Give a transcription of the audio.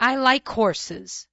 I like horses."